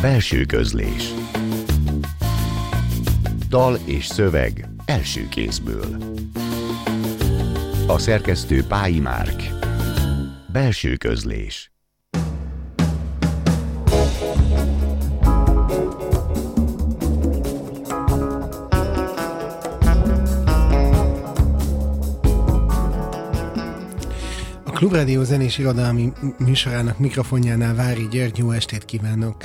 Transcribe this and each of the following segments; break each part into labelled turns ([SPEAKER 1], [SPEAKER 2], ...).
[SPEAKER 1] Belső közlés. Dal és szöveg első kézből. A szerkesztő Pályi Márk. Belső közlés.
[SPEAKER 2] Klubrádió zenés irodalmi műsorának mikrofonjánál Vári György, jó estét kívánok!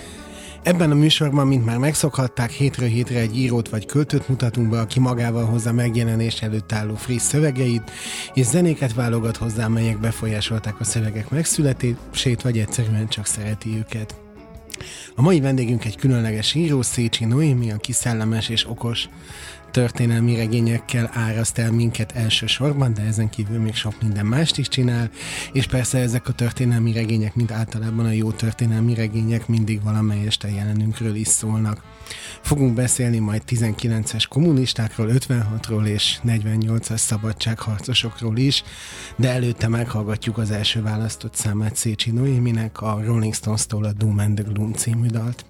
[SPEAKER 2] Ebben a műsorban, mint már megszokhatták, hétről hétre egy írót vagy költőt mutatunk be, aki magával hozza megjelenés előtt álló friss szövegeit, és zenéket válogat hozzá, melyek befolyásolták a szövegek megszületését, vagy egyszerűen csak szereti őket. A mai vendégünk egy különleges író, Szécsi Noémi, aki szellemes és okos történelmi regényekkel áraszt el minket elsősorban, de ezen kívül még sok minden mást is csinál, és persze ezek a történelmi regények, mint általában a jó történelmi regények mindig valamelyest a jelenünkről is szólnak. Fogunk beszélni majd 19-es kommunistákról, 56-ról és 48-as szabadságharcosokról is, de előtte meghallgatjuk az első választott számát Szécsi Noéminek, a Rolling Stones-tól a Doom and the Gloom című dalt.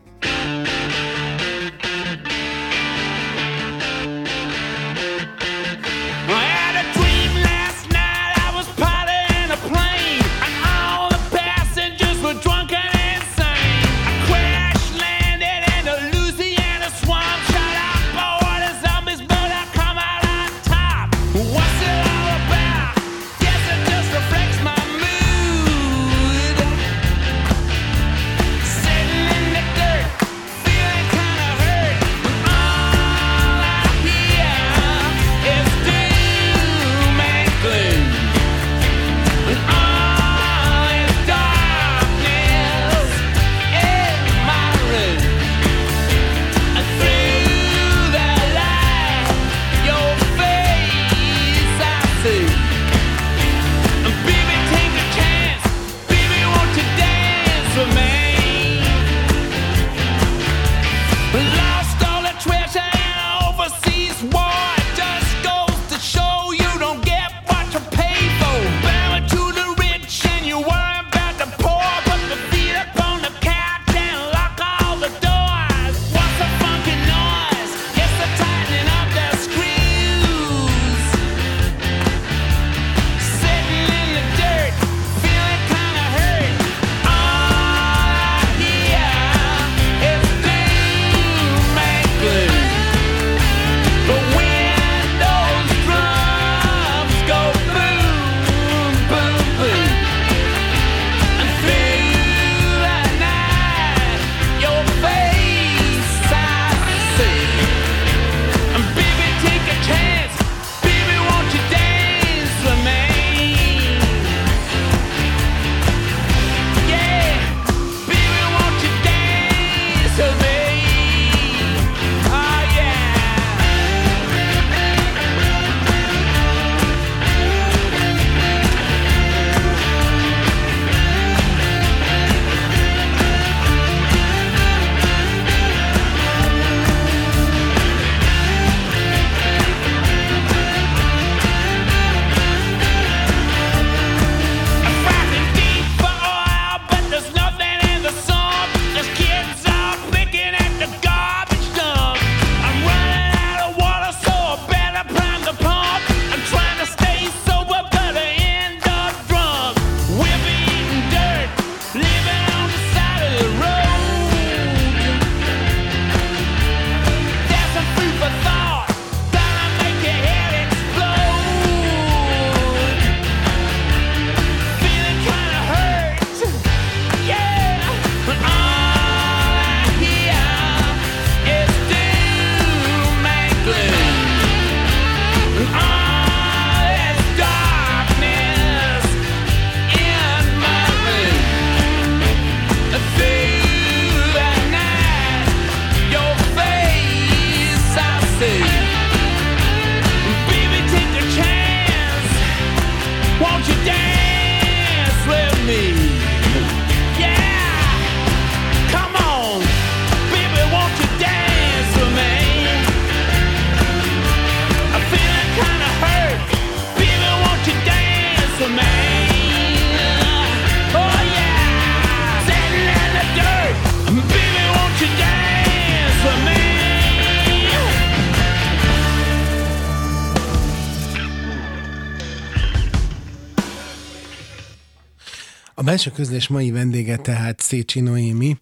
[SPEAKER 2] Belső közlés mai vendége tehát Szécsi Noémi,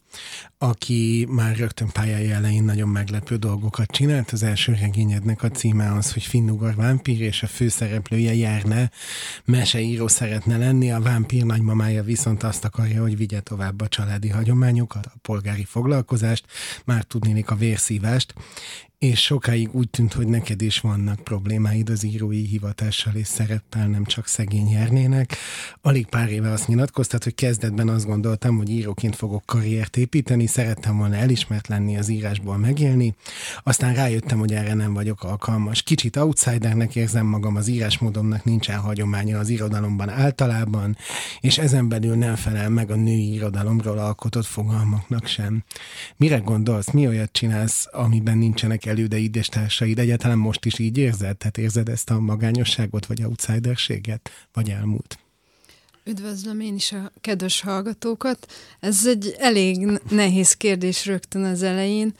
[SPEAKER 2] aki már rögtön pályája elején nagyon meglepő dolgokat csinált. Az első regényednek a címe az, hogy Finnugar vámpír, és a főszereplője Járne meseíró szeretne lenni, a vámpír nagymamája viszont azt akarja, hogy vigye tovább a családi hagyományokat, a polgári foglalkozást, már tudnélik a vérszívást, és sokáig úgy tűnt, hogy neked is vannak problémáid az írói hivatással és szereppel, nem csak szegény járnének. Alig pár éve azt nyilatkoztat, hogy kezdetben azt gondoltam, hogy íróként fogok karriert építeni, szerettem volna elismert lenni az írásból megélni, aztán rájöttem, hogy erre nem vagyok alkalmas. Kicsit outsidernek érzem magam, az írásmódomnak nincsen hagyománya az irodalomban általában, és ezen belül nem felel meg a női irodalomról alkotott fogalmaknak sem. Mire gondolsz, mi olyat csinálsz, amiben nincsenek elődeid és társaid? Egyáltalán most is így érzed? Tehát érzed ezt a magányosságot, vagy outsiderséget, vagy elmúlt?
[SPEAKER 3] Üdvözlöm én is a kedves hallgatókat. Ez egy elég nehéz kérdés rögtön az elején,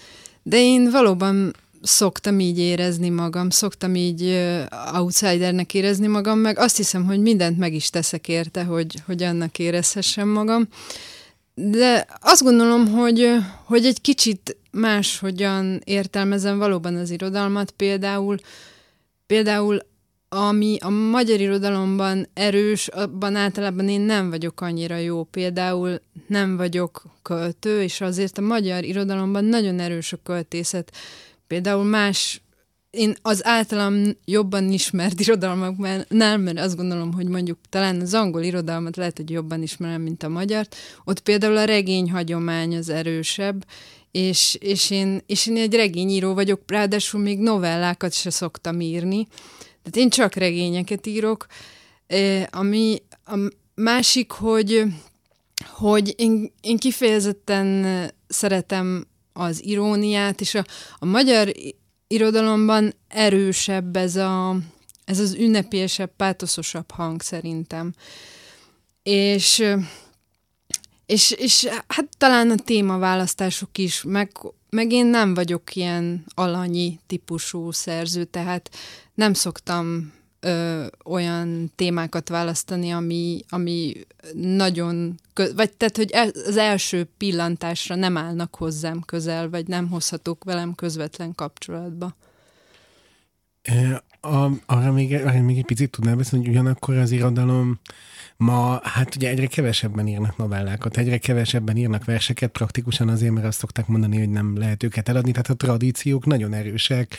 [SPEAKER 3] de én valóban szoktam így érezni magam, szoktam így uh, outsidernek érezni magam, meg azt hiszem, hogy mindent meg is teszek érte, hogy, hogy annak érezhessem magam. De azt gondolom, hogy, hogy egy kicsit máshogyan értelmezem valóban az irodalmat, például, például ami a magyar irodalomban erős, abban általában én nem vagyok annyira jó. Például nem vagyok költő, és azért a magyar irodalomban nagyon erős a költészet. Például más, én az általam jobban ismert irodalmakban nem, mert azt gondolom, hogy mondjuk talán az angol irodalmat lehet, hogy jobban ismerem, mint a magyart. Ott például a regény hagyomány az erősebb, és, és, én, és én egy regényíró vagyok, ráadásul még novellákat se szoktam írni, tehát én csak regényeket írok, ami a másik, hogy, hogy én, én kifejezetten szeretem az iróniát, és a, a magyar irodalomban erősebb ez, a, ez az ünnepélyesebb, pátoszosabb hang szerintem. És, és, és hát talán a témaválasztások is, meg, meg én nem vagyok ilyen alanyi típusú szerző, tehát nem szoktam ö, olyan témákat választani, ami, ami nagyon, kö- vagy tehát, hogy az első pillantásra nem állnak hozzám közel, vagy nem hozhatók velem közvetlen kapcsolatba.
[SPEAKER 2] A, arra még, arra még egy picit tudnál beszélni, hogy ugyanakkor az irodalom Ma, hát ugye egyre kevesebben írnak novellákat, egyre kevesebben írnak verseket, praktikusan azért, mert azt szokták mondani, hogy nem lehet őket eladni, tehát a tradíciók nagyon erősek,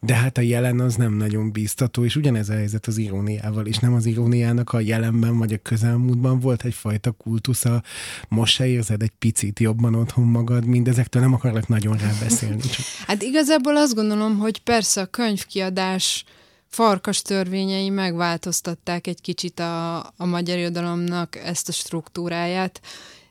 [SPEAKER 2] de hát a jelen az nem nagyon bíztató, és ugyanez a helyzet az iróniával, és nem az iróniának a jelenben vagy a közelmúltban volt egyfajta kultusza, most se érzed egy picit jobban otthon magad, mindezektől nem akarok nagyon rá beszélni. Csak...
[SPEAKER 3] Hát igazából azt gondolom, hogy persze a könyvkiadás farkas törvényei megváltoztatták egy kicsit a, a magyar irodalomnak ezt a struktúráját.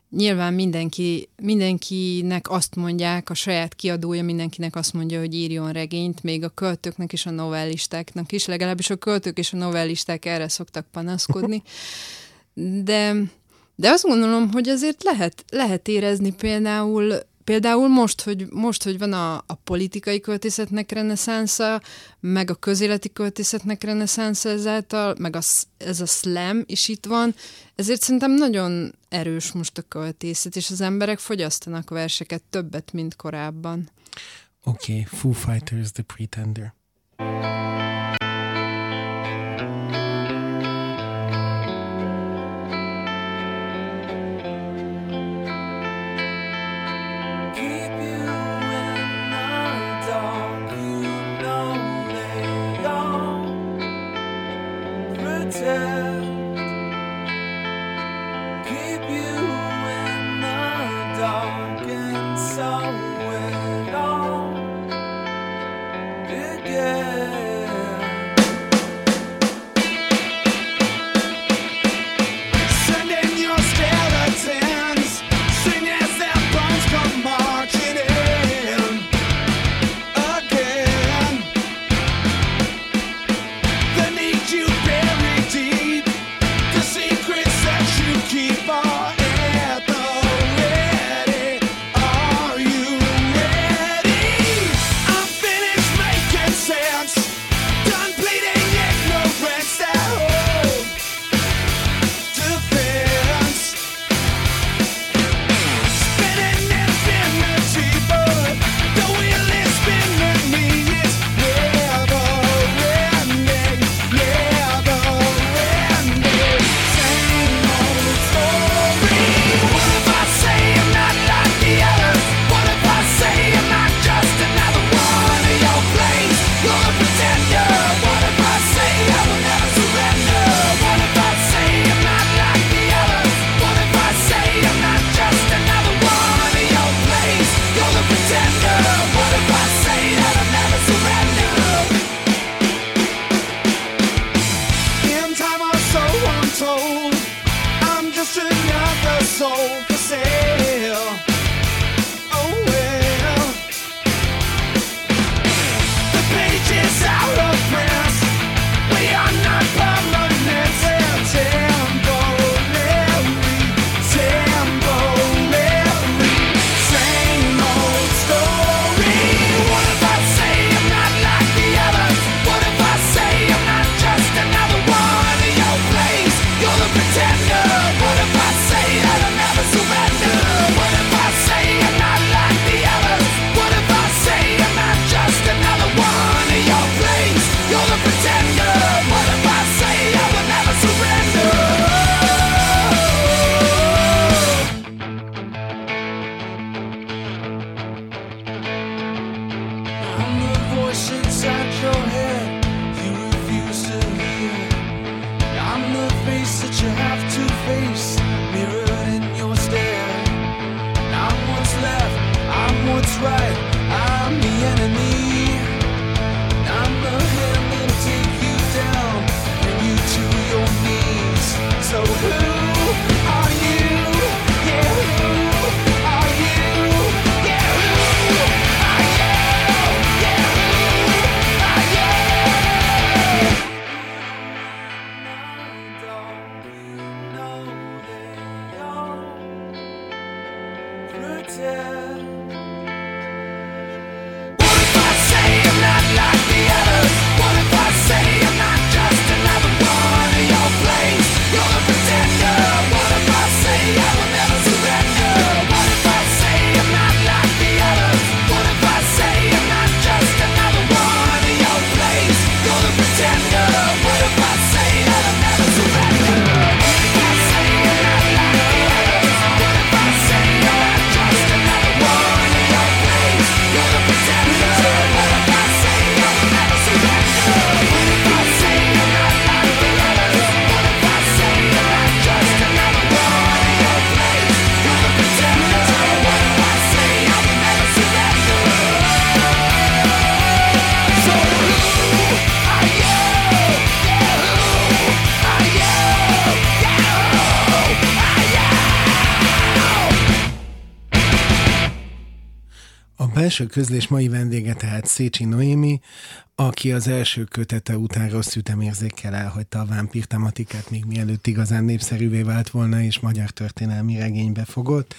[SPEAKER 3] Nyilván mindenki, mindenkinek azt mondják, a saját kiadója mindenkinek azt mondja, hogy írjon regényt, még a költőknek és a novellistáknak is, legalábbis a költők és a novellisták erre szoktak panaszkodni. De, de azt gondolom, hogy azért lehet, lehet érezni például Például most, hogy, most, hogy van a, a politikai költészetnek reneszánsza, meg a közéleti költészetnek reneszánsza ezáltal, meg a, ez a slam is itt van, ezért szerintem nagyon erős most a költészet, és az emberek fogyasztanak verseket többet, mint korábban.
[SPEAKER 2] Oké, okay, Foo Fighters, The Pretender. just another soul. tell belső közlés mai vendége tehát Szécsi Noémi, aki az első kötete után rossz ütemérzékkel elhagyta a vámpír tematikát, még mielőtt igazán népszerűvé vált volna, és magyar történelmi regénybe fogott.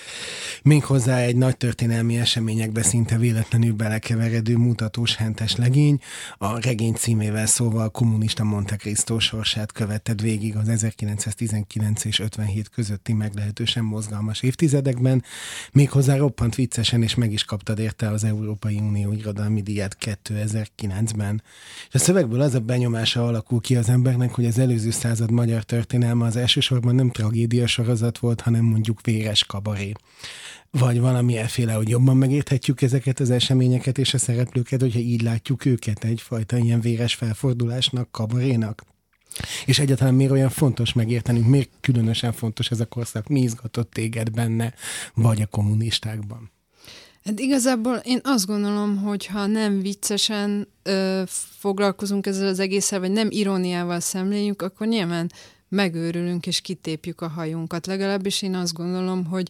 [SPEAKER 2] Méghozzá egy nagy történelmi eseményekbe szinte véletlenül belekeveredő mutatós hentes legény, a regény címével szóval kommunista Monte Cristo sorsát követted végig az 1919 és 57 közötti meglehetősen mozgalmas évtizedekben, méghozzá roppant viccesen, és meg is kaptad érte az Európai Unió irodalmi díját 2009-ben filmben. És a szövegből az a benyomása alakul ki az embernek, hogy az előző század magyar történelme az elsősorban nem tragédia sorozat volt, hanem mondjuk véres kabaré vagy valami elféle, hogy jobban megérthetjük ezeket az eseményeket és a szereplőket, hogyha így látjuk őket egyfajta ilyen véres felfordulásnak, kabarénak. És egyáltalán miért olyan fontos megértenünk, miért különösen fontos ez a korszak, mi izgatott téged benne, vagy a kommunistákban?
[SPEAKER 3] Hát igazából én azt gondolom, hogy ha nem viccesen ö, foglalkozunk ezzel az egésszel, vagy nem iróniával szemléljük, akkor nyilván megőrülünk és kitépjük a hajunkat. Legalábbis én azt gondolom, hogy,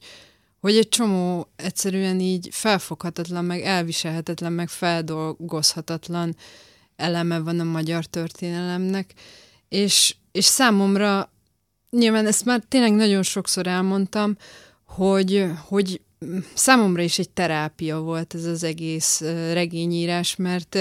[SPEAKER 3] hogy egy csomó egyszerűen így felfoghatatlan, meg elviselhetetlen, meg feldolgozhatatlan eleme van a magyar történelemnek, és, és számomra nyilván ezt már tényleg nagyon sokszor elmondtam, hogy, hogy számomra is egy terápia volt ez az egész regényírás, mert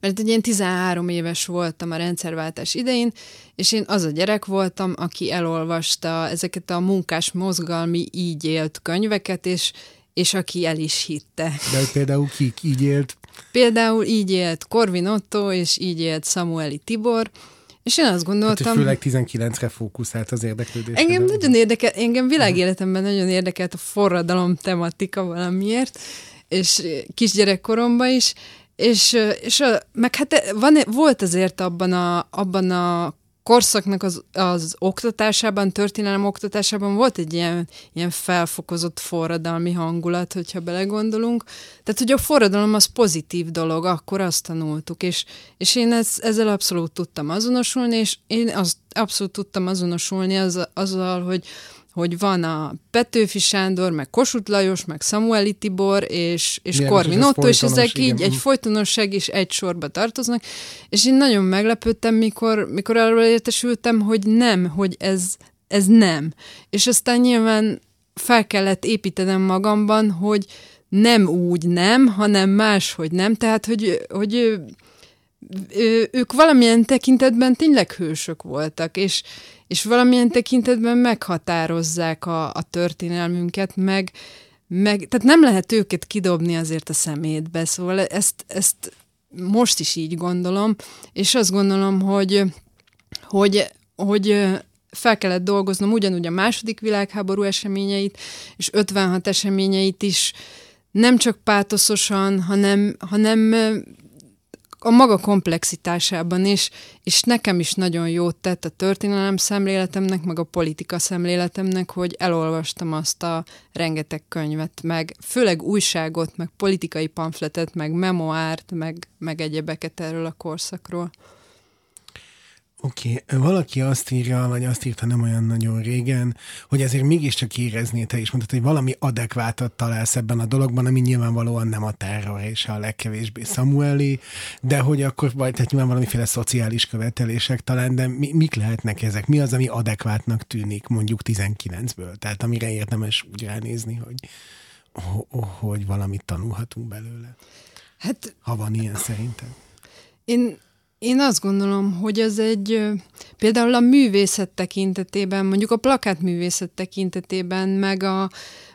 [SPEAKER 3] mert egy ilyen 13 éves voltam a rendszerváltás idején, és én az a gyerek voltam, aki elolvasta ezeket a munkás mozgalmi így élt könyveket, és, és aki el is hitte.
[SPEAKER 2] De például ki így élt?
[SPEAKER 3] Például így élt Korvin Otto, és így élt Samueli Tibor, és én azt gondoltam... Hát,
[SPEAKER 2] főleg 19-re fókuszált az érdeklődés.
[SPEAKER 3] Engem nagyon érdekel, engem világéletemben nagyon érdekelt a forradalom tematika valamiért, és kisgyerekkoromban is, és, és a, meg hát van, volt azért abban a, abban a korszaknak az, az oktatásában, történelem oktatásában volt egy ilyen, ilyen felfokozott forradalmi hangulat, hogyha belegondolunk. Tehát, hogy a forradalom az pozitív dolog, akkor azt tanultuk, és, és én ez, ezzel abszolút tudtam azonosulni, és én azt abszolút tudtam azonosulni az, azzal, hogy hogy van a Petőfi Sándor, meg Kossuth Lajos, meg Samueli Tibor, és, és Korvin Otto, és ezek igen. így egy folytonosság is egy sorba tartoznak, és én nagyon meglepődtem, mikor, mikor arról értesültem, hogy nem, hogy ez, ez nem. És aztán nyilván fel kellett építenem magamban, hogy nem úgy nem, hanem máshogy nem, tehát hogy, hogy ők valamilyen tekintetben tényleg hősök voltak, és, és valamilyen tekintetben meghatározzák a, a történelmünket, meg, meg, tehát nem lehet őket kidobni azért a szemétbe, szóval ezt, ezt most is így gondolom, és azt gondolom, hogy, hogy, hogy fel kellett dolgoznom ugyanúgy a második világháború eseményeit, és 56 eseményeit is nem csak pátoszosan, hanem, hanem a maga komplexitásában is, és nekem is nagyon jót tett a történelem szemléletemnek, meg a politika szemléletemnek, hogy elolvastam azt a rengeteg könyvet, meg főleg újságot, meg politikai pamfletet, meg memoárt, meg, meg egyebeket erről a korszakról.
[SPEAKER 2] Oké, okay. valaki azt írja, vagy azt írta nem olyan nagyon régen, hogy azért mégiscsak érezné te is mondtad, hogy valami adekvátat találsz ebben a dologban, ami nyilvánvalóan nem a terror és a legkevésbé Samueli, de hogy akkor vagy, tehát nyilván valamiféle szociális követelések talán, de mi, mik lehetnek ezek? Mi az, ami adekvátnak tűnik mondjuk 19-ből? Tehát amire érdemes úgy ránézni, hogy
[SPEAKER 4] hogy valamit tanulhatunk belőle?
[SPEAKER 3] Hát,
[SPEAKER 4] ha van ilyen szerintem.
[SPEAKER 3] Én, én azt gondolom, hogy az egy például a művészet tekintetében, mondjuk a plakátművészet tekintetében, meg a,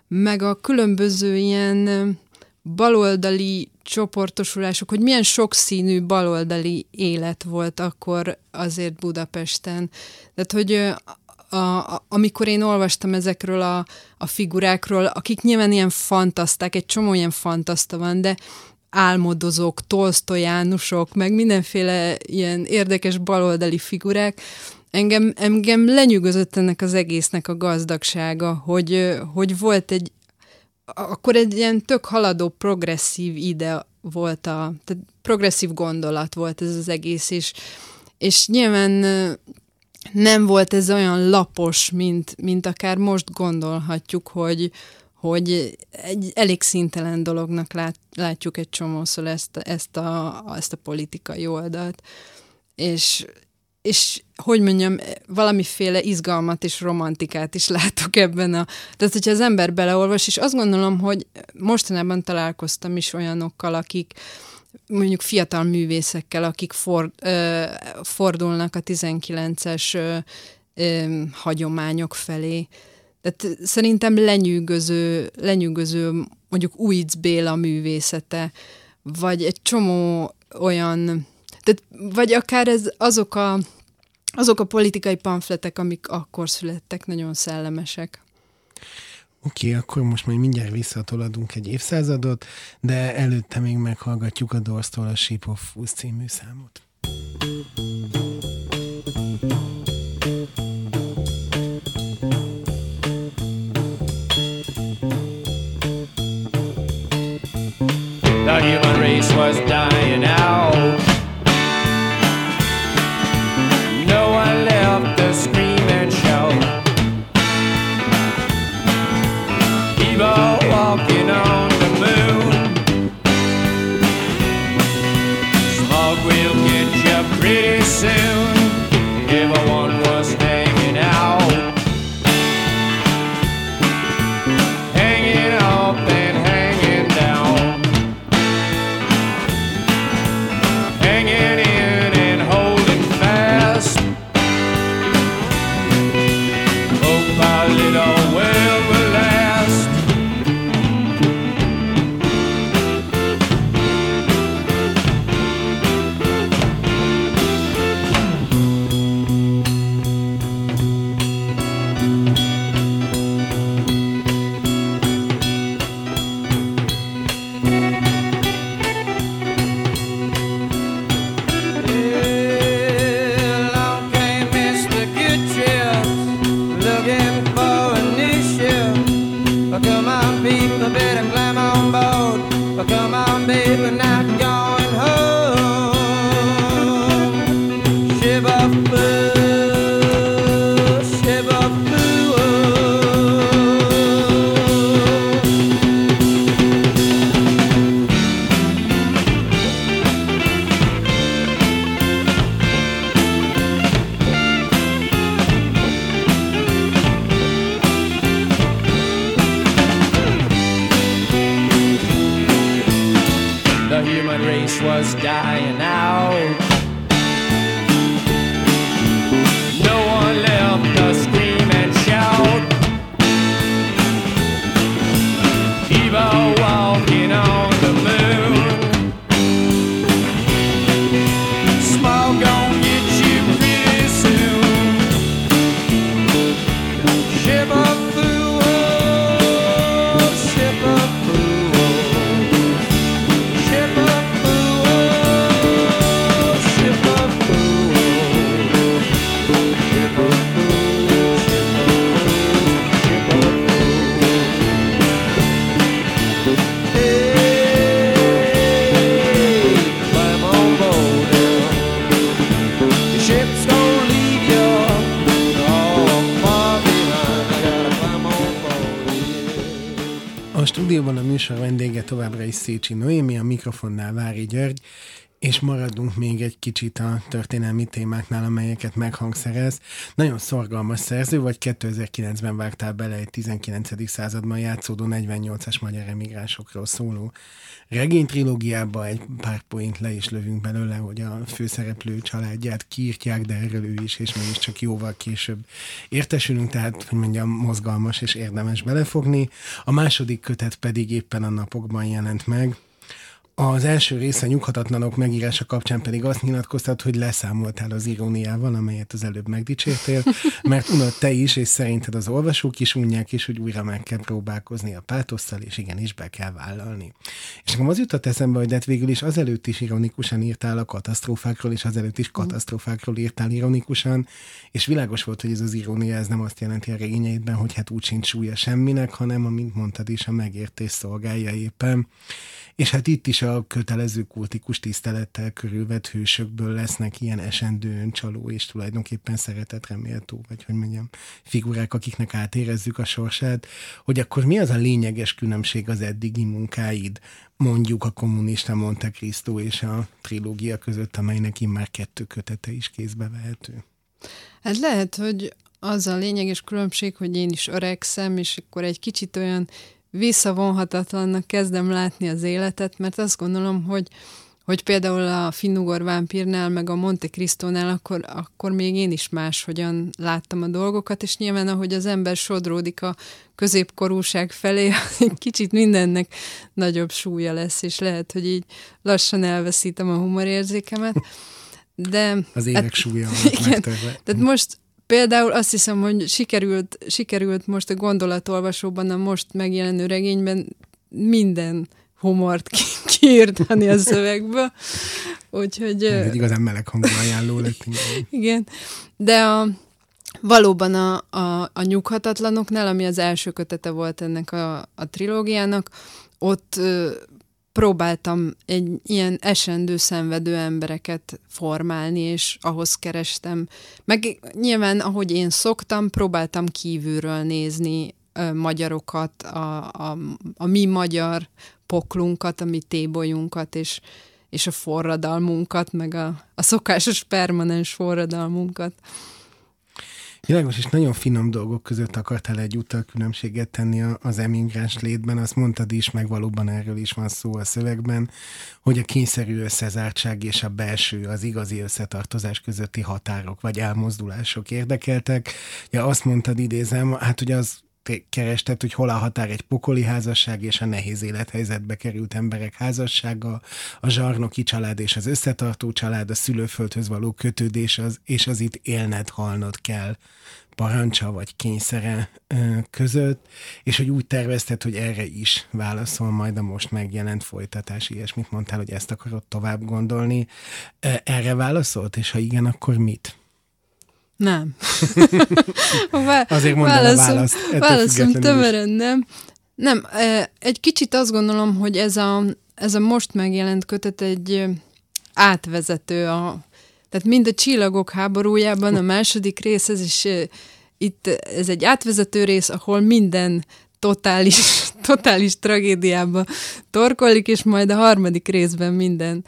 [SPEAKER 3] meg a különböző ilyen baloldali csoportosulások, hogy milyen sokszínű baloldali élet volt akkor azért Budapesten. Tehát, hogy a, a, amikor én olvastam ezekről a, a figurákról, akik nyilván ilyen fantaszták, egy csomó ilyen fantaszta van, de álmodozók, tolsztojánusok, meg mindenféle ilyen érdekes baloldali figurák, engem, engem lenyűgözött ennek az egésznek a gazdagsága, hogy, hogy volt egy, akkor egy ilyen tök haladó progresszív ide volt a, tehát progresszív gondolat volt ez az egész, és, és nyilván nem volt ez olyan lapos, mint, mint akár most gondolhatjuk, hogy, hogy egy elég szintelen dolognak lát, látjuk egy csomószor ezt, ezt, a, ezt a politikai oldalt. És, és hogy mondjam, valamiféle izgalmat és romantikát is látok ebben a... Tehát, hogyha az ember beleolvas, és azt gondolom, hogy mostanában találkoztam is olyanokkal, akik mondjuk fiatal művészekkel, akik for, ö, fordulnak a 19-es ö, ö, hagyományok felé. Tehát szerintem lenyűgöző, lenyűgöző mondjuk Újc Béla művészete, vagy egy csomó olyan, tehát, vagy akár ez azok a azok a politikai pamfletek, amik akkor születtek, nagyon szellemesek.
[SPEAKER 4] Oké, okay, akkor most majd mindjárt visszatoladunk egy évszázadot, de előtte még meghallgatjuk a Dorstól a Sheep of Fools című számot. Human race was dying out mikrofonnál Vári György,
[SPEAKER 2] és maradunk még egy kicsit a történelmi témáknál, amelyeket meghangszerez. Nagyon szorgalmas szerző, vagy 2009-ben vágtál bele egy 19. században játszódó 48-as magyar emigránsokról szóló regénytrilógiába egy pár point le is lövünk belőle, hogy a főszereplő családját kiírtják, de erről ő is, és csak jóval később értesülünk, tehát, hogy mondjam, mozgalmas és érdemes belefogni. A második kötet pedig éppen a napokban jelent meg, az első része nyughatatlanok megírása kapcsán pedig azt nyilatkoztat, hogy leszámoltál az iróniával, amelyet az előbb megdicsértél, mert unod te is, és szerinted az olvasók is unják is, hogy újra meg kell próbálkozni a pátosszal, és igenis be kell vállalni. És nekem az jutott eszembe, hogy de hát végül is azelőtt is ironikusan írtál a katasztrófákról, és azelőtt is katasztrófákról írtál ironikusan, és világos volt, hogy ez az irónia, ez nem azt jelenti a regényeidben, hogy hát úgy sincs súlya semminek, hanem, amint mondtad is, a megértés szolgálja éppen. És hát itt is a kötelező kultikus tisztelettel körülvett hősökből lesznek ilyen esendő öncsaló és tulajdonképpen szeretet reméltó, vagy hogy mondjam, figurák, akiknek átérezzük a sorsát, hogy akkor mi az a lényeges különbség az eddigi munkáid, mondjuk a kommunista Monte Cristo és a trilógia között, amelynek immár kettő kötete is kézbe vehető?
[SPEAKER 3] Hát lehet, hogy az a lényeges különbség, hogy én is öregszem, és akkor egy kicsit olyan visszavonhatatlannak kezdem látni az életet, mert azt gondolom, hogy hogy például a Finnugor vámpírnál, meg a Monte Cristónál, akkor, akkor még én is máshogyan láttam a dolgokat, és nyilván ahogy az ember sodródik a középkorúság felé, kicsit mindennek nagyobb súlya lesz, és lehet, hogy így lassan elveszítem a humorérzékemet. De,
[SPEAKER 2] az évek hát, súlya igen,
[SPEAKER 3] Tehát most Például azt hiszem, hogy sikerült, sikerült most a gondolatolvasóban, a most megjelenő regényben minden humort kiírtani a szövegből. Úgyhogy...
[SPEAKER 2] Egy igazán meleg hangú ajánló lett.
[SPEAKER 3] Igen. De a, valóban a, a, a nyughatatlanoknál, ami az első kötete volt ennek a, a trilógiának, ott próbáltam egy ilyen esendő, szenvedő embereket formálni, és ahhoz kerestem. Meg nyilván, ahogy én szoktam, próbáltam kívülről nézni ö, magyarokat, a, a, a mi magyar poklunkat, a mi tébolyunkat, és, és a forradalmunkat, meg a, a szokásos permanens forradalmunkat.
[SPEAKER 2] Világos, és nagyon finom dolgok között akartál egyúttal különbséget tenni az emigráns létben. Azt mondtad is, meg valóban erről is van szó a szövegben, hogy a kényszerű összezártság és a belső, az igazi összetartozás közötti határok vagy elmozdulások érdekeltek. Ja, azt mondtad, idézem, hát hogy az kerested, hogy hol a határ egy pokoli házasság és a nehéz élethelyzetbe került emberek házassága, a zsarnoki család és az összetartó család, a szülőföldhöz való kötődés, az, és az itt élned, halnod kell parancsa vagy kényszere között, és hogy úgy tervezted, hogy erre is válaszol majd a most megjelent folytatás, ilyesmit mondtál, hogy ezt akarod tovább gondolni. Erre válaszolt, és ha igen, akkor mit?
[SPEAKER 3] Nem.
[SPEAKER 2] Azért mondom válaszom, a választ.
[SPEAKER 3] Válaszom tömören nem. Nem, egy kicsit azt gondolom, hogy ez a, ez a most megjelent kötet egy átvezető a tehát mind a csillagok háborújában a második rész, ez is itt ez egy átvezető rész, ahol minden totális, totális tragédiába torkolik, és majd a harmadik részben minden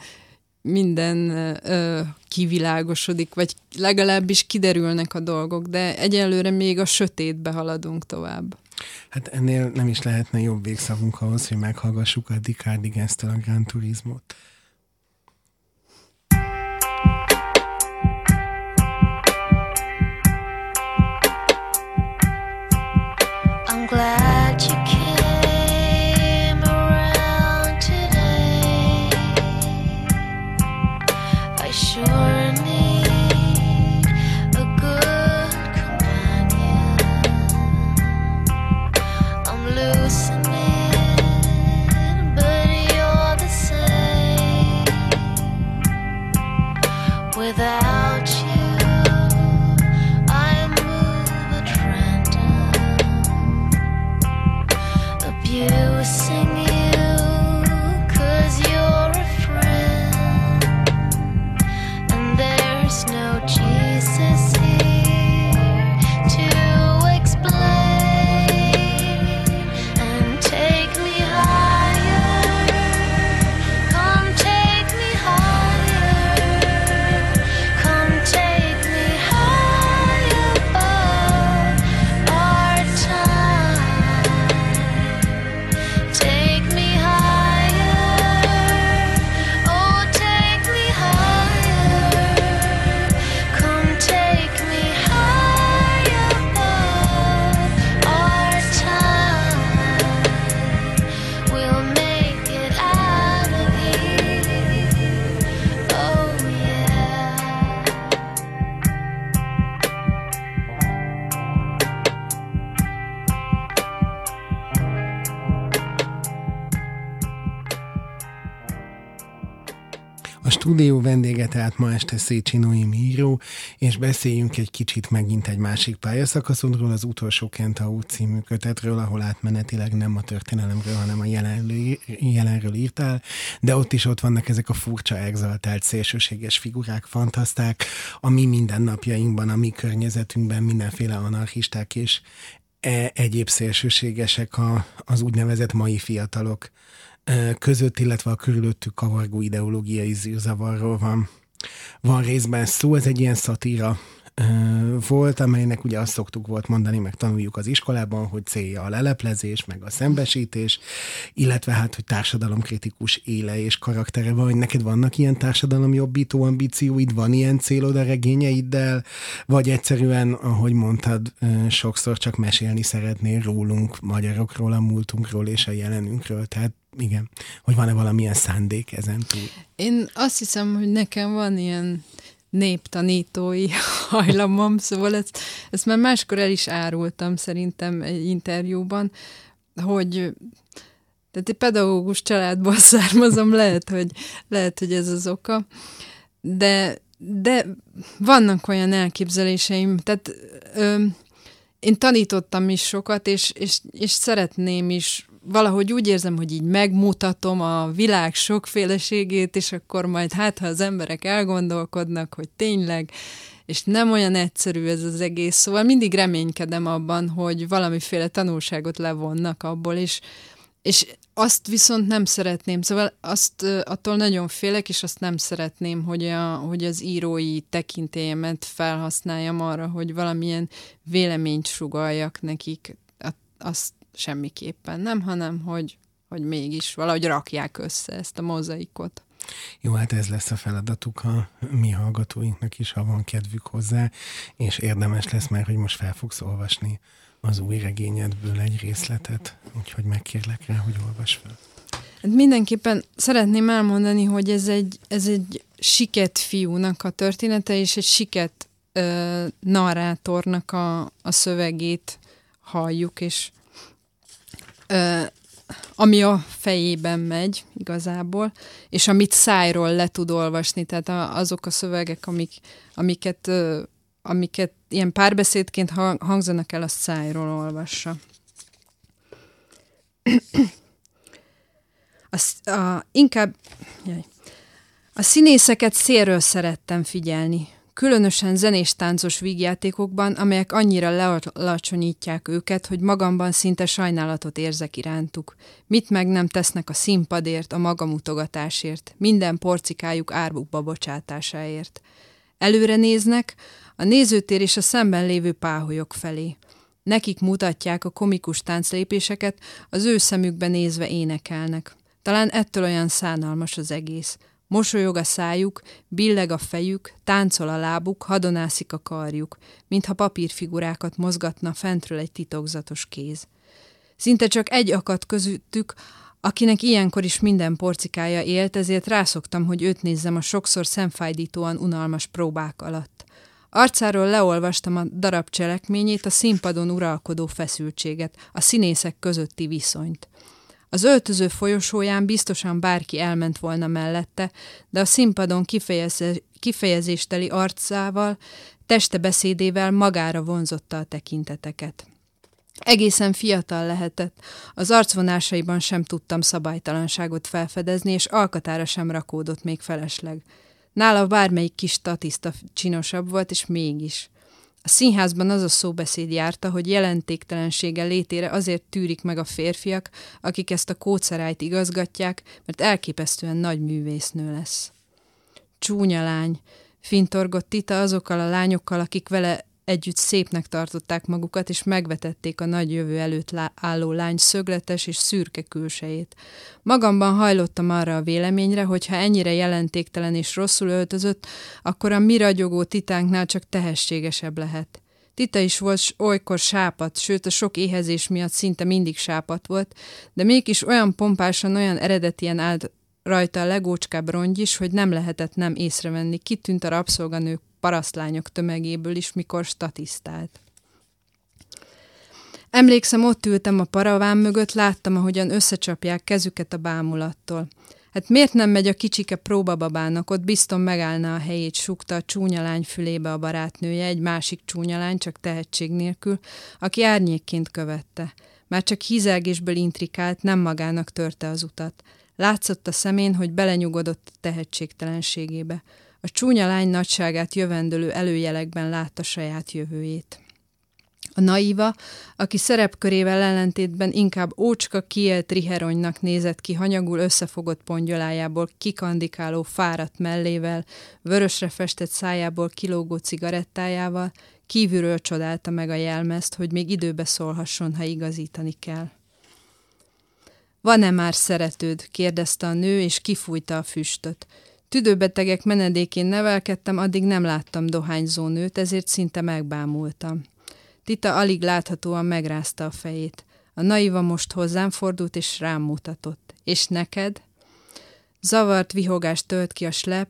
[SPEAKER 3] minden ö, kivilágosodik, vagy legalábbis kiderülnek a dolgok, de egyelőre még a sötétbe haladunk tovább.
[SPEAKER 2] Hát ennél nem is lehetne jobb végszavunk ahhoz, hogy meghallgassuk a Dicardigans-től a Gran Turismot. Tehát ma este Szécsi Noémi író, és beszéljünk egy kicsit megint egy másik pályaszakaszodról, az utolsó Kentaú című kötetről, ahol átmenetileg nem a történelemről, hanem a jelenről, jelenről írtál, de ott is ott vannak ezek a furcsa, exaltált, szélsőséges figurák, fantaszták, a mi mindennapjainkban, a mi környezetünkben mindenféle anarchisták és e, egyéb szélsőségesek a, az úgynevezett mai fiatalok között, illetve a körülöttük kavargó ideológiai zűrzavarról van, van részben szó. Ez egy ilyen szatíra volt, amelynek ugye azt szoktuk volt mondani, meg tanuljuk az iskolában, hogy célja a leleplezés, meg a szembesítés, illetve hát, hogy társadalomkritikus éle és karaktere van, hogy neked vannak ilyen társadalomjobbító ambícióid, van ilyen célod a regényeiddel, vagy egyszerűen, ahogy mondtad, sokszor csak mesélni szeretnél rólunk, magyarokról, a múltunkról és a jelenünkről, tehát igen, hogy van-e valamilyen szándék ezen túl?
[SPEAKER 3] Én azt hiszem, hogy nekem van ilyen néptanítói hajlamom, szóval ezt, ezt már máskor el is árultam szerintem egy interjúban, hogy tehát egy pedagógus családból származom, lehet, hogy, lehet, hogy ez az oka, de, de vannak olyan elképzeléseim, tehát ö, én tanítottam is sokat, és, és, és szeretném is valahogy úgy érzem, hogy így megmutatom a világ sokféleségét, és akkor majd hát, ha az emberek elgondolkodnak, hogy tényleg, és nem olyan egyszerű ez az egész, szóval mindig reménykedem abban, hogy valamiféle tanulságot levonnak abból, és, és azt viszont nem szeretném, szóval azt attól nagyon félek, és azt nem szeretném, hogy, a, hogy az írói tekintélyemet felhasználjam arra, hogy valamilyen véleményt sugaljak nekik. Azt semmiképpen nem, hanem hogy, hogy mégis valahogy rakják össze ezt a mozaikot.
[SPEAKER 2] Jó, hát ez lesz a feladatuk a mi hallgatóinknak is, ha van kedvük hozzá, és érdemes lesz már, hogy most fel fogsz olvasni az új regényedből egy részletet, úgyhogy megkérlek rá, hogy olvas fel.
[SPEAKER 3] Hát mindenképpen szeretném elmondani, hogy ez egy, ez egy siket fiúnak a története, és egy siket ö, narrátornak a, a szövegét halljuk, és ami a fejében megy igazából, és amit szájról le tud olvasni, tehát azok a szövegek, amik, amiket, amiket ilyen párbeszédként hangzanak el, a szájról olvassa. A, a, inkább, jaj, a színészeket szélről szerettem figyelni különösen zenés-táncos vígjátékokban, amelyek annyira lealacsonyítják őket, hogy magamban szinte sajnálatot érzek irántuk. Mit meg nem tesznek a színpadért, a magamutogatásért, minden porcikájuk árbukba bocsátásáért. Előre néznek, a nézőtér és a szemben lévő páholyok felé. Nekik mutatják a komikus tánclépéseket, az ő szemükbe nézve énekelnek. Talán ettől olyan szánalmas az egész. Mosolyog a szájuk, billeg a fejük, táncol a lábuk, hadonászik a karjuk, mintha papírfigurákat mozgatna fentről egy titokzatos kéz. Szinte csak egy akadt közöttük, akinek ilyenkor is minden porcikája élt, ezért rászoktam, hogy őt nézzem a sokszor szemfájdítóan unalmas próbák alatt. Arcáról leolvastam a darab cselekményét, a színpadon uralkodó feszültséget, a színészek közötti viszonyt. Az öltöző folyosóján biztosan bárki elment volna mellette, de a színpadon kifejezésteli arcával, teste beszédével magára vonzotta a tekinteteket. Egészen fiatal lehetett, az arcvonásaiban sem tudtam szabálytalanságot felfedezni, és alkatára sem rakódott még felesleg. Nála bármelyik kis statiszta csinosabb volt, és mégis. A színházban az a szóbeszéd járta, hogy jelentéktelensége létére azért tűrik meg a férfiak, akik ezt a kócerájt igazgatják, mert elképesztően nagy művésznő lesz. Csúnya lány, fintorgott Tita azokkal a lányokkal, akik vele együtt szépnek tartották magukat, és megvetették a nagy jövő előtt álló lány szögletes és szürke külsejét. Magamban hajlottam arra a véleményre, hogy ha ennyire jelentéktelen és rosszul öltözött, akkor a mi ragyogó titánknál csak tehességesebb lehet. Tita is volt olykor sápat, sőt a sok éhezés miatt szinte mindig sápat volt, de mégis olyan pompásan, olyan eredetien állt rajta a legócskább rongy is, hogy nem lehetett nem észrevenni, kitűnt a rabszolganők parasztlányok tömegéből is, mikor statisztált. Emlékszem, ott ültem a paraván mögött, láttam, ahogyan összecsapják kezüket a bámulattól. Hát miért nem megy a kicsike próbababának, ott bizton megállna a helyét, sukta a csúnya fülébe a barátnője, egy másik csúnya lány, csak tehetség nélkül, aki árnyékként követte. Már csak hízelgésből intrikált, nem magának törte az utat. Látszott a szemén, hogy belenyugodott a tehetségtelenségébe. A csúnya lány nagyságát jövendölő előjelekben látta saját jövőjét. A naíva, aki szerepkörével ellentétben inkább ócska kiélt riheronynak nézett ki hanyagul összefogott pongyolájából kikandikáló fáradt mellével, vörösre festett szájából kilógó cigarettájával, kívülről csodálta meg a jelmezt, hogy még időbe szólhasson, ha igazítani kell. Van-e már szeretőd? kérdezte a nő, és kifújta a füstöt. Tüdőbetegek menedékén nevelkedtem, addig nem láttam dohányzó nőt, ezért szinte megbámultam. Tita alig láthatóan megrázta a fejét. A naiva most hozzám fordult, és rám mutatott. És neked? Zavart vihogást tölt ki a slep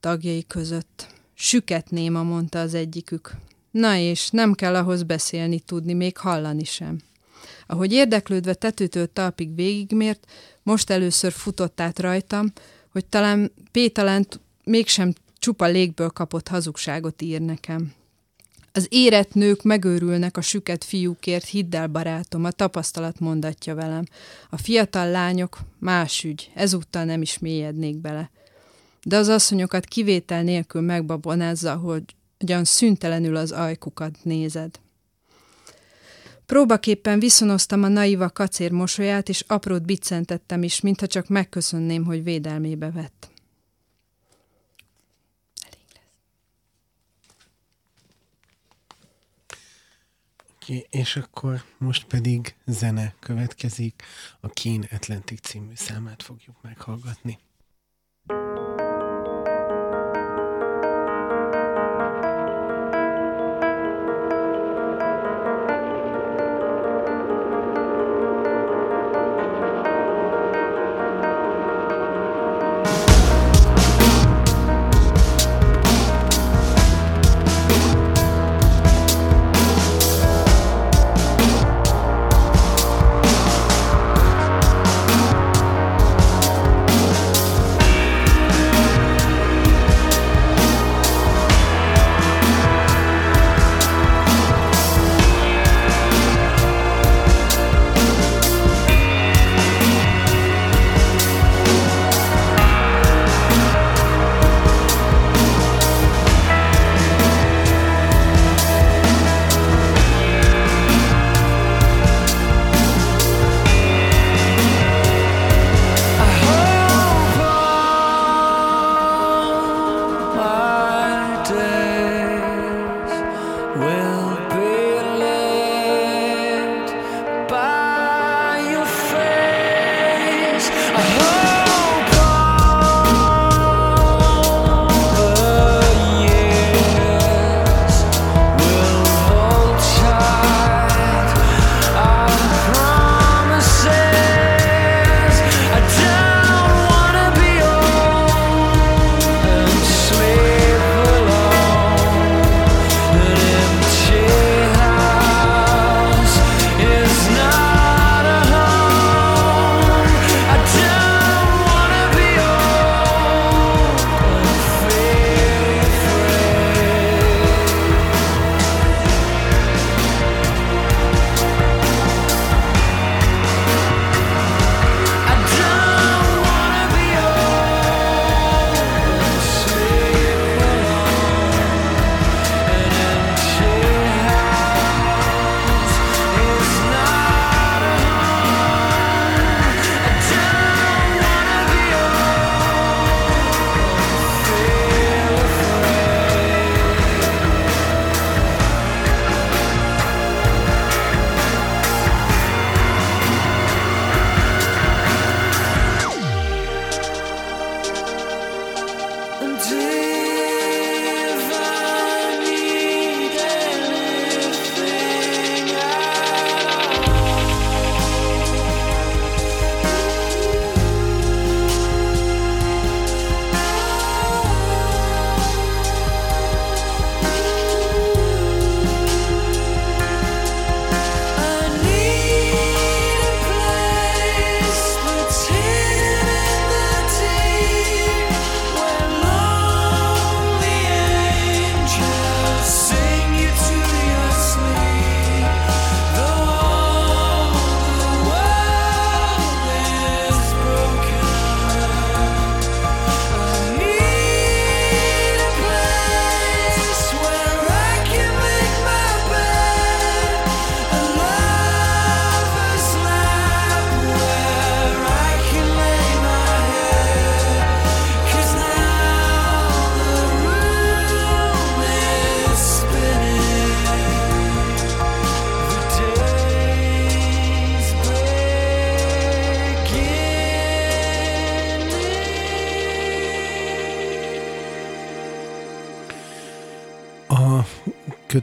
[SPEAKER 3] tagjai között. Süket néma, mondta az egyikük. Na és, nem kell ahhoz beszélni tudni, még hallani sem. Ahogy érdeklődve tetőtől talpig végigmért, most először futott át rajtam, hogy talán Pétalent mégsem csupa légből kapott hazugságot ír nekem. Az érett nők megőrülnek a süket fiúkért, hidd el, barátom, a tapasztalat mondatja velem. A fiatal lányok más ügy, ezúttal nem is mélyednék bele. De az asszonyokat kivétel nélkül megbabonázza, hogy ugyan szüntelenül az ajkukat nézed. Próbaképpen viszonoztam a naiva kacér mosolyát, és aprót biccentettem is, mintha csak megköszönném, hogy védelmébe vett.
[SPEAKER 2] Oké, és akkor most pedig zene következik. A Keen Atlantic című számát fogjuk meghallgatni.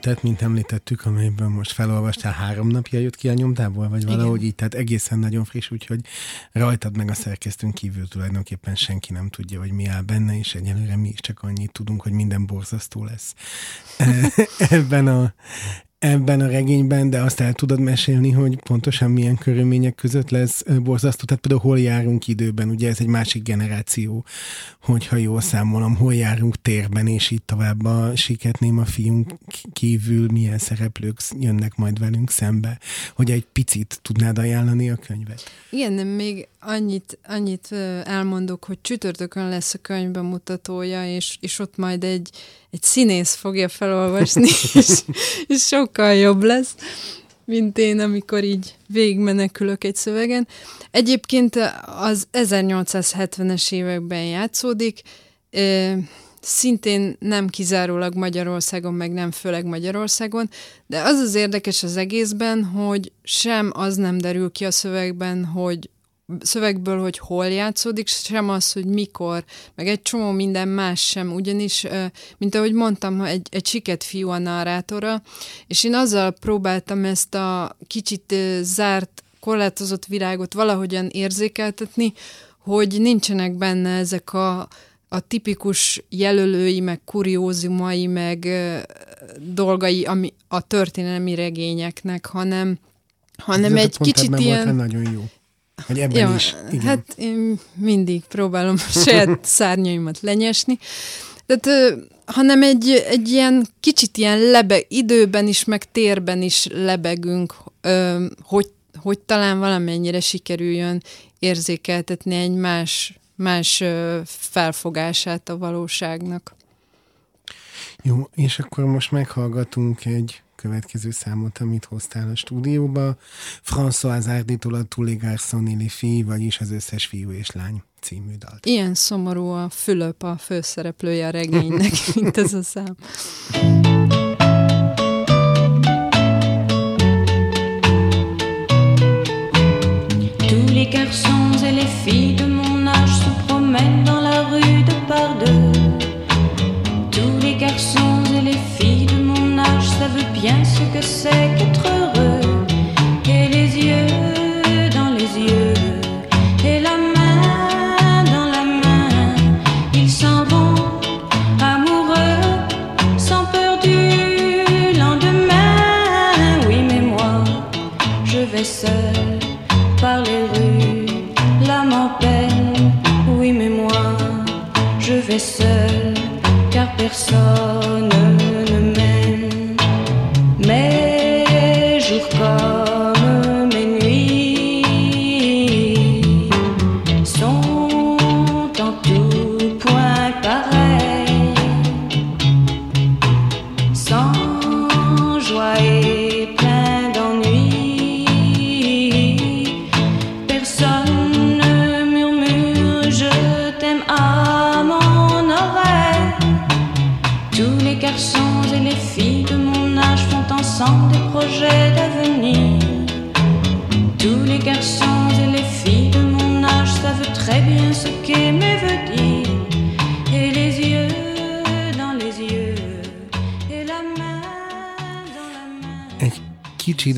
[SPEAKER 2] Kötet, mint említettük, amelyből most felolvastál, három napja jött ki a nyomdából, vagy valahogy Igen. így, tehát egészen nagyon friss, úgyhogy rajtad meg a szerkesztőn kívül tulajdonképpen senki nem tudja, hogy mi áll benne, és egyelőre mi is csak annyit tudunk, hogy minden borzasztó lesz ebben a, ebben a regényben, de azt el tudod mesélni, hogy pontosan milyen körülmények között lesz borzasztó. Tehát például hol járunk időben, ugye ez egy másik generáció, hogyha jól számolom, hol járunk térben, és így tovább a siketném a fiunk kívül milyen szereplők jönnek majd velünk szembe, hogy egy picit tudnád ajánlani a könyvet.
[SPEAKER 3] Igen, nem még annyit, annyit elmondok, hogy csütörtökön lesz a könyv bemutatója, és, és ott majd egy, egy színész fogja felolvasni, és, és sokkal jobb lesz, mint én, amikor így végigmenekülök egy szövegen. Egyébként az 1870-es években játszódik, szintén nem kizárólag Magyarországon, meg nem főleg Magyarországon, de az az érdekes az egészben, hogy sem az nem derül ki a szövegben, hogy szövegből, hogy hol játszódik, sem az, hogy mikor, meg egy csomó minden más sem, ugyanis, mint ahogy mondtam, egy, egy siket fiú a narrátora, és én azzal próbáltam ezt a kicsit zárt, korlátozott világot valahogyan érzékeltetni, hogy nincsenek benne ezek a, a tipikus jelölői, meg kuriózumai, meg dolgai ami a történelmi regényeknek, hanem hanem egy kicsit ilyen...
[SPEAKER 2] nagyon jó. Hogy ebben ja, is.
[SPEAKER 3] Igen. Hát én mindig próbálom saját szárnyaimat lenyesni. Tehát, hanem egy, egy ilyen kicsit ilyen lebe, időben is, meg térben is lebegünk, hogy, hogy talán valamennyire sikerüljön érzékeltetni egy más, más felfogását a valóságnak.
[SPEAKER 2] Jó, és akkor most meghallgatunk egy következő számot, amit hoztál a stúdióba. François Arditól a et les filles, vagyis az összes fiú és lány című dalt.
[SPEAKER 3] Ilyen szomorú a Fülöp a főszereplője a regénynek, mint ez a szám. Tous les garçons et les filles de ce que c'est qu'être heureux? Et les yeux dans les yeux, et la main dans la main, ils s'en vont amoureux, sans peur du lendemain. Oui, mais moi, je vais seul par les rues, l'âme en peine. Oui, mais moi, je vais seul, car personne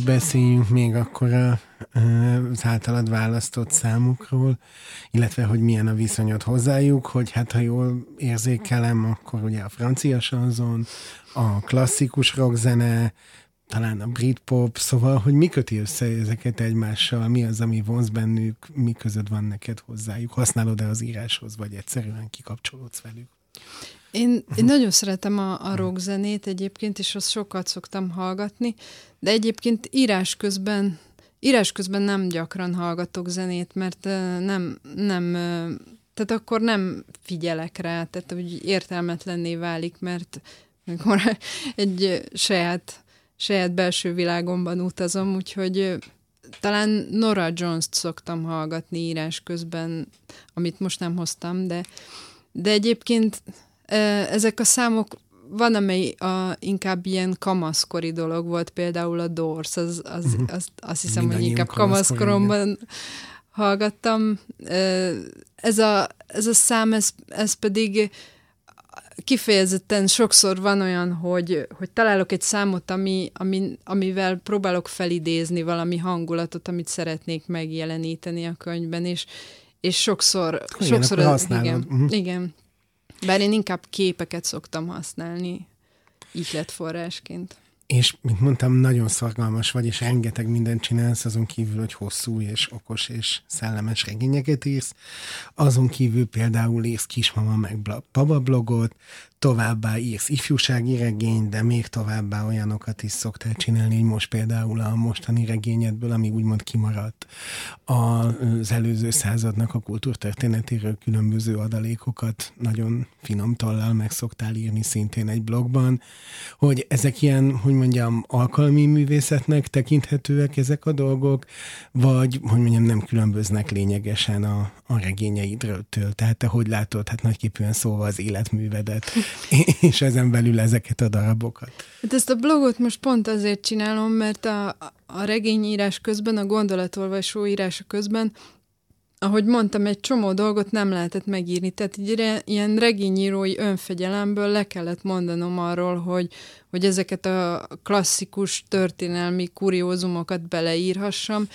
[SPEAKER 2] beszéljünk még akkor a, az általad választott számukról, illetve hogy milyen a viszonyod hozzájuk, hogy hát ha jól érzékelem, akkor ugye a francia sanzon, a klasszikus rockzene, talán a britpop, szóval, hogy mi köti össze ezeket egymással, mi az, ami vonz bennük, mi között van neked hozzájuk, használod-e az íráshoz, vagy egyszerűen kikapcsolódsz velük?
[SPEAKER 3] Én, én nagyon szeretem a, a rockzenét egyébként, és azt sokat szoktam hallgatni, de egyébként írás közben, írás közben nem gyakran hallgatok zenét, mert nem, nem tehát akkor nem figyelek rá, tehát úgy értelmetlenné válik, mert amikor egy saját, saját belső világomban utazom, úgyhogy talán Nora Jones-t szoktam hallgatni írás közben, amit most nem hoztam, de, de egyébként ezek a számok van, amely a, inkább ilyen kamaszkori dolog volt, például a Doors, az, az, uh-huh. az, azt hiszem, Mindannyian hogy inkább kamaszkoromban hallgattam. Ez a, ez a szám, ez, ez pedig kifejezetten sokszor van olyan, hogy, hogy találok egy számot, ami, ami, amivel próbálok felidézni valami hangulatot, amit szeretnék megjeleníteni a könyvben, és, és sokszor...
[SPEAKER 2] Igen,
[SPEAKER 3] sokszor
[SPEAKER 2] használod.
[SPEAKER 3] igen,
[SPEAKER 2] Mhm.
[SPEAKER 3] igen. Bár én inkább képeket szoktam használni ihletforrásként.
[SPEAKER 2] És, mint mondtam, nagyon szorgalmas vagy, és rengeteg mindent csinálsz, azon kívül, hogy hosszú és okos és szellemes regényeket írsz. Azon kívül például írsz Kismama meg Baba blogot, továbbá írsz ifjúsági regény, de még továbbá olyanokat is szoktál csinálni, hogy most például a mostani regényedből, ami úgymond kimaradt az előző századnak a kultúrtörténetéről különböző adalékokat nagyon finom tollal meg szoktál írni szintén egy blogban, hogy ezek ilyen, hogy mondjam, alkalmi művészetnek tekinthetőek ezek a dolgok, vagy, hogy mondjam, nem különböznek lényegesen a, a regényeidről. Tehát te hogy látod, hát nagyképűen szóval az életművedet, és ezen belül ezeket a darabokat.
[SPEAKER 3] Hát ezt a blogot most pont azért csinálom, mert a, a regényírás közben, a gondolatolvasó írása közben, ahogy mondtam, egy csomó dolgot nem lehetett megírni. Tehát így re, ilyen regényírói önfegyelemből le kellett mondanom arról, hogy, hogy ezeket a klasszikus történelmi kuriózumokat beleírhassam,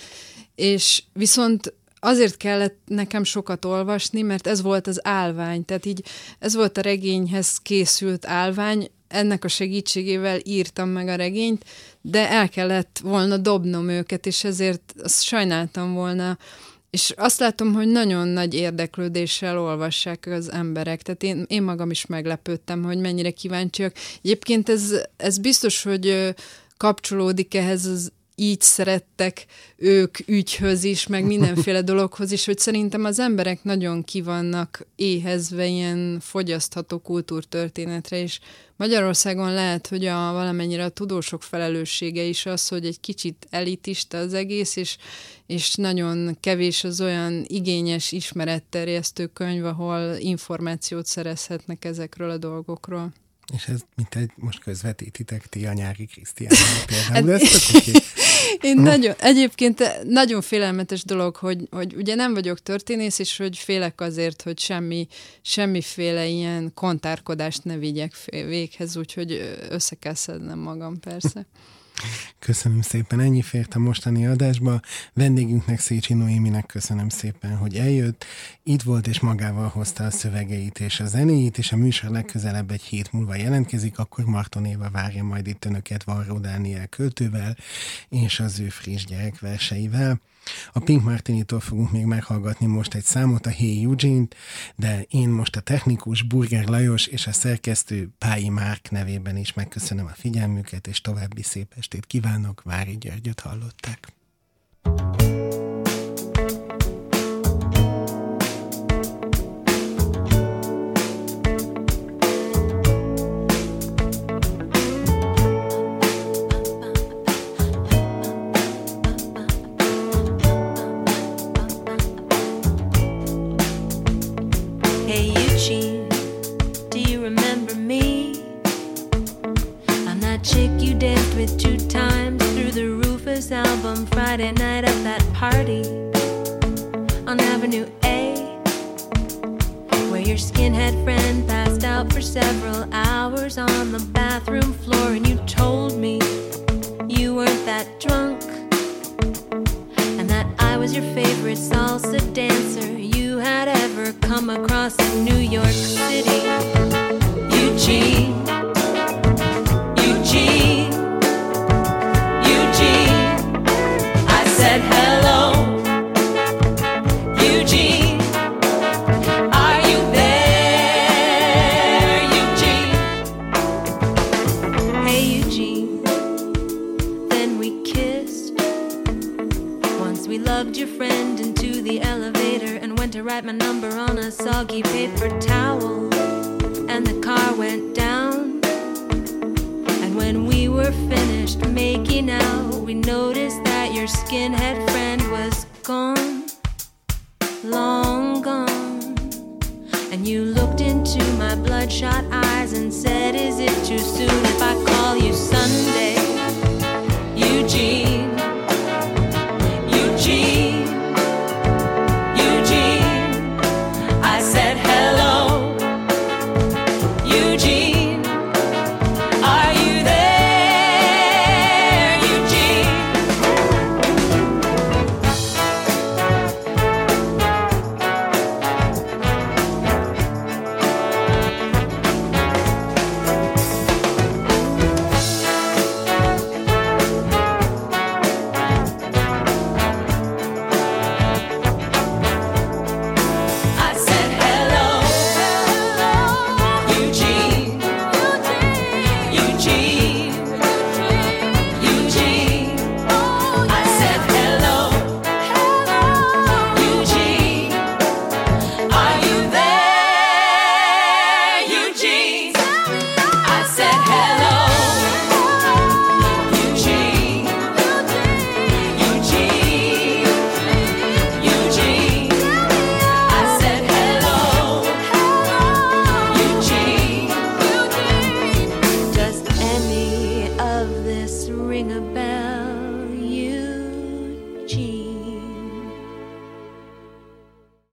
[SPEAKER 3] és viszont azért kellett nekem sokat olvasni, mert ez volt az állvány, tehát így ez volt a regényhez készült állvány, ennek a segítségével írtam meg a regényt, de el kellett volna dobnom őket, és ezért azt sajnáltam volna, és azt látom, hogy nagyon nagy érdeklődéssel olvassák az emberek. Tehát én, én magam is meglepődtem, hogy mennyire kíváncsiak. Egyébként ez, ez biztos, hogy kapcsolódik ehhez az így szerettek ők ügyhöz is, meg mindenféle dologhoz is, hogy szerintem az emberek nagyon kivannak éhezve ilyen fogyasztható kultúrtörténetre, és Magyarországon lehet, hogy a valamennyire a tudósok felelőssége is az, hogy egy kicsit elitista az egész, és, és nagyon kevés az olyan igényes ismeretterjesztő könyv, ahol információt szerezhetnek ezekről a dolgokról.
[SPEAKER 2] És ez, mint egy, most közvetítitek ti a nyári Krisztiánnak például, de ez tök oké.
[SPEAKER 3] Én nagyon, egyébként nagyon félelmetes dolog, hogy, hogy ugye nem vagyok történész, és hogy félek azért, hogy semmi, semmiféle ilyen kontárkodást ne vigyek véghez, úgyhogy össze kell szednem magam persze.
[SPEAKER 2] Köszönöm szépen, ennyi fért a mostani adásba. Vendégünknek Szécsi Noéminek köszönöm szépen, hogy eljött. Itt volt és magával hozta a szövegeit és a zenéit, és a műsor legközelebb egy hét múlva jelentkezik, akkor Marton Éva várja majd itt önöket Varró Dániel költővel és az ő friss gyerekverseivel. A Pink Martinitól fogunk még meghallgatni most egy számot, a Hey Eugene-t, de én most a technikus Burger Lajos és a szerkesztő Pályi Márk nevében is megköszönöm a figyelmüket, és további szép estét kívánok. Vári Györgyöt hallották.
[SPEAKER 5] head friend was gone, long gone. And you looked into my bloodshot eyes and said, Is it too soon if I call you Sunday, Eugene?